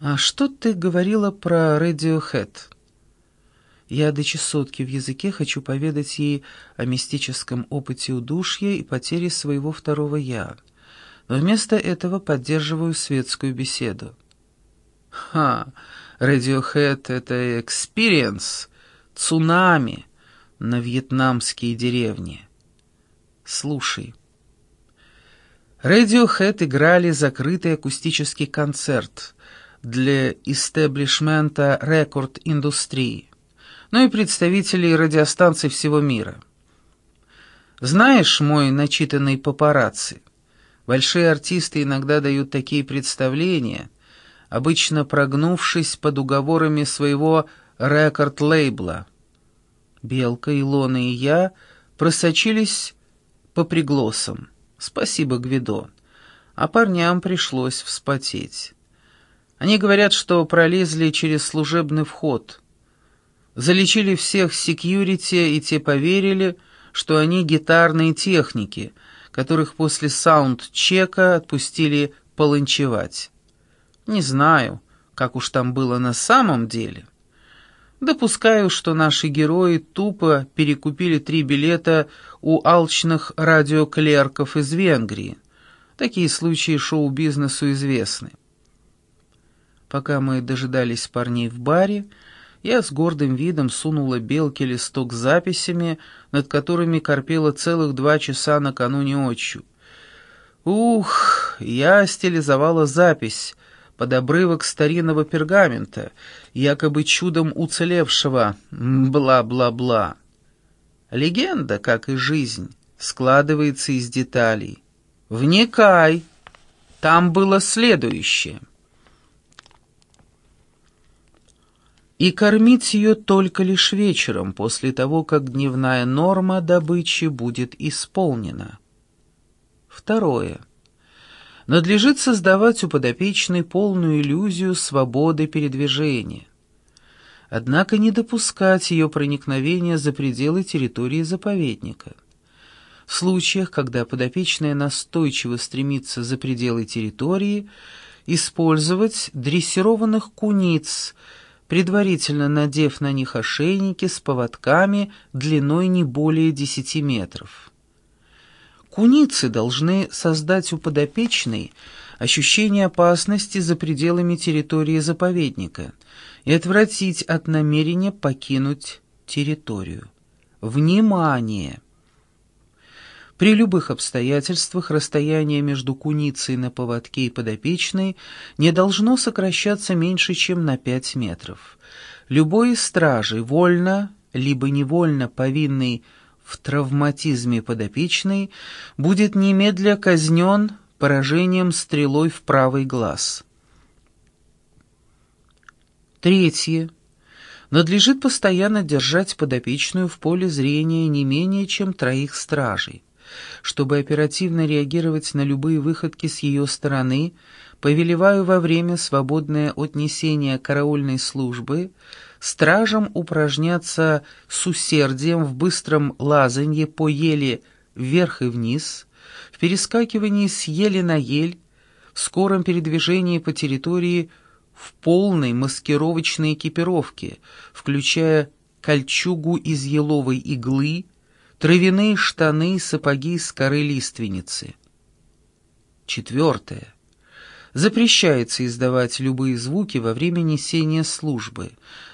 «А что ты говорила про Radiohead?» Я до чесотки в языке хочу поведать ей о мистическом опыте удушья и потере своего второго «я», но вместо этого поддерживаю светскую беседу. «Ха! Radiohead — это experience, цунами на вьетнамские деревни. Слушай». Radiohead играли закрытый акустический концерт для истеблишмента рекорд-индустрии, но и представителей радиостанций всего мира. Знаешь, мой начитанный папарацци, большие артисты иногда дают такие представления, обычно прогнувшись под уговорами своего рекорд-лейбла. Белка, Илона и я просочились по пригласам. Спасибо, Гвидо. А парням пришлось вспотеть. Они говорят, что пролезли через служебный вход. Залечили всех секьюрити, и те поверили, что они гитарные техники, которых после саунд-чека отпустили полончевать. Не знаю, как уж там было на самом деле. Допускаю, что наши герои тупо перекупили три билета у алчных радиоклерков из Венгрии. Такие случаи шоу-бизнесу известны. Пока мы дожидались парней в баре, я с гордым видом сунула Белке листок с записями, над которыми корпела целых два часа накануне ночью. Ух, я стилизовала запись под обрывок старинного пергамента, якобы чудом уцелевшего, бла-бла-бла. Легенда, как и жизнь, складывается из деталей. Вникай! Там было следующее. И кормить ее только лишь вечером, после того, как дневная норма добычи будет исполнена. Второе надлежит создавать у подопечной полную иллюзию свободы передвижения. Однако не допускать ее проникновения за пределы территории заповедника. В случаях, когда подопечная настойчиво стремится за пределы территории, использовать дрессированных куниц, предварительно надев на них ошейники с поводками длиной не более 10 метров. Куницы должны создать у подопечной ощущение опасности за пределами территории заповедника и отвратить от намерения покинуть территорию. Внимание! При любых обстоятельствах расстояние между куницей на поводке и подопечной не должно сокращаться меньше, чем на 5 метров. Любой из стражей, вольно либо невольно повинный в травматизме подопечной будет немедля казнен поражением стрелой в правый глаз. Третье. Надлежит постоянно держать подопечную в поле зрения не менее чем троих стражей. Чтобы оперативно реагировать на любые выходки с ее стороны, повелеваю во время свободное отнесение караульной службы стражам упражняться с усердием в быстром лазанье по еле вверх и вниз, в перескакивании с ели на ель, в скором передвижении по территории в полной маскировочной экипировке, включая кольчугу из еловой иглы, травяные штаны и сапоги из коры лиственницы. Четвертое. Запрещается издавать любые звуки во время несения службы,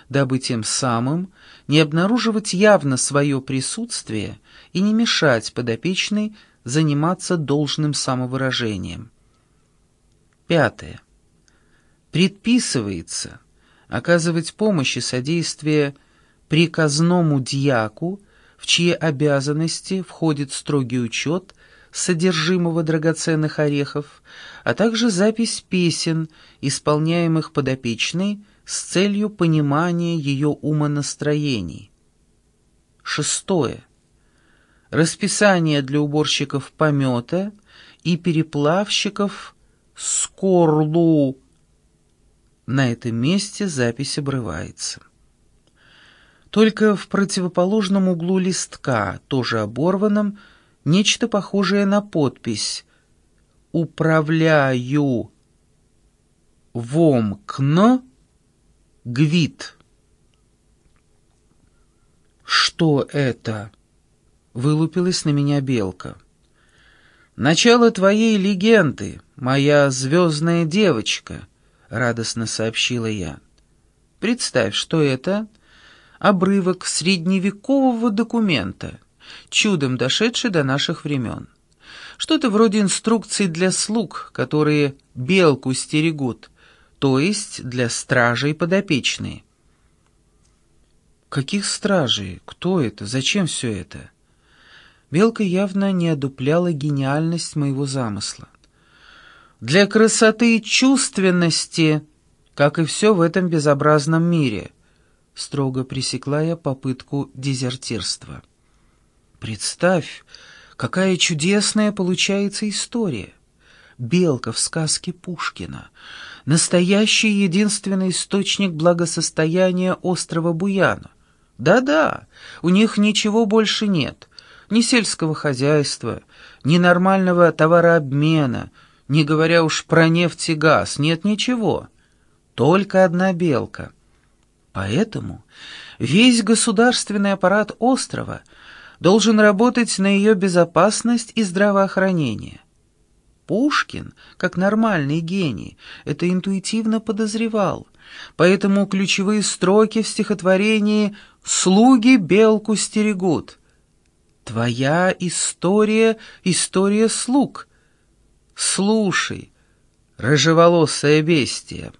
дабы тем самым не обнаруживать явно свое присутствие и не мешать подопечной заниматься должным самовыражением. Пятое. Предписывается оказывать помощь и содействие приказному дьяку, в чьи обязанности входит строгий учет содержимого драгоценных орехов, а также запись песен, исполняемых подопечной с целью понимания ее умонастроений. Шестое. Расписание для уборщиков помета и переплавщиков скорлу. На этом месте запись обрывается. Только в противоположном углу листка, тоже оборванном, нечто похожее на подпись «Управляю» вомкн гвит. «Что это?» — вылупилась на меня белка. «Начало твоей легенды, моя звездная девочка», — радостно сообщила я. «Представь, что это обрывок средневекового документа, чудом дошедший до наших времен. Что-то вроде инструкций для слуг, которые белку стерегут, то есть для стражей подопечные. Каких стражей? Кто это? Зачем все это? Белка явно не одупляла гениальность моего замысла. Для красоты и чувственности, как и все в этом безобразном мире, строго пресекла я попытку дезертирства. Представь, какая чудесная получается история. Белка в сказке Пушкина — настоящий единственный источник благосостояния острова Буяна. Да-да, у них ничего больше нет. Ни сельского хозяйства, ни нормального товарообмена, не говоря уж про нефть и газ, нет ничего. Только одна белка. Поэтому весь государственный аппарат острова — должен работать на ее безопасность и здравоохранение. Пушкин, как нормальный гений, это интуитивно подозревал, поэтому ключевые строки в стихотворении «Слуги белку стерегут». «Твоя история — история слуг». Слушай, рыжеволосое бестия.